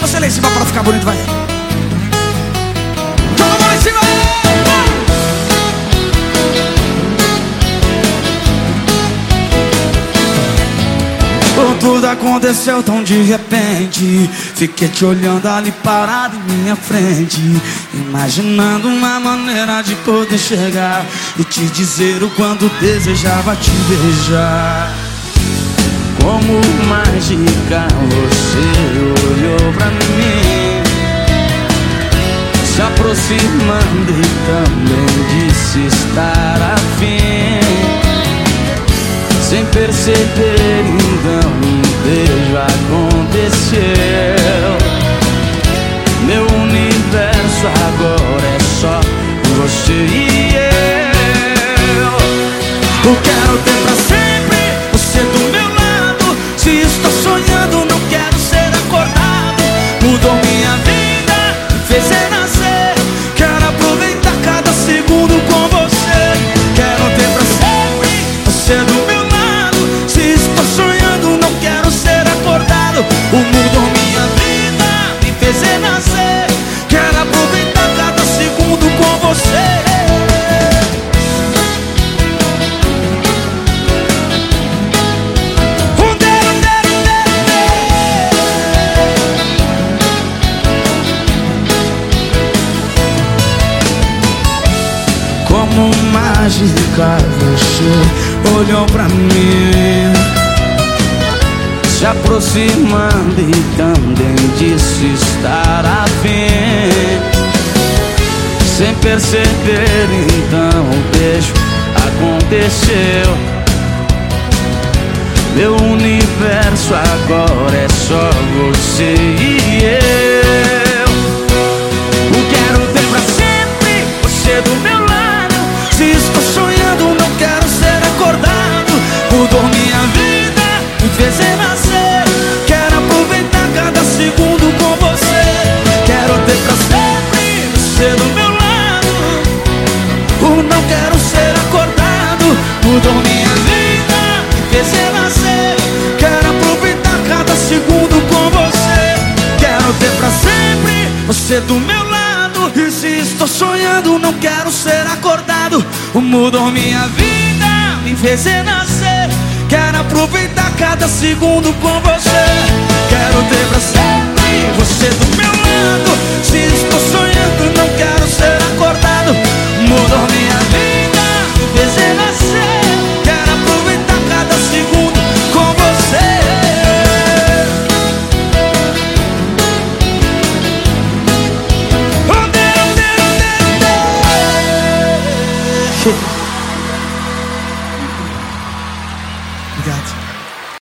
Você lá em cima pra ficar bonito, vai. Tudo aconteceu tão de repente Fiquei te olhando ali parado em minha frente Imaginando uma maneira de poder chegar E te dizer o quanto desejava te beijar Como mágica você olhou pra mim. Se aproximando e também disse estar afim. Sem perceber então um beijo aconteceu. Meu universo agora é só você e eu. Eu quero Como mágica você olhou pra mim. Se aproximando e também disse estar afim Sem perceber então o beijo aconteceu. Meu universo agora é só você e eu. Quero ter pra sempre você do meu lado estou sonhando não quero ser acordado. Mudou minha vida, me fez renascer. Quero aproveitar cada segundo com você. Quero ter pra sempre você do meu lado. O não quero ser acordado. Mudou minha vida, me fez renascer. Quero aproveitar cada segundo com você. Quero ter pra sempre você do meu lado. E se estou sonhando não quero ser acordado Mudou minha vida, me fez renascer. Quero aproveitar cada segundo com você. Quero ter pra sempre shit.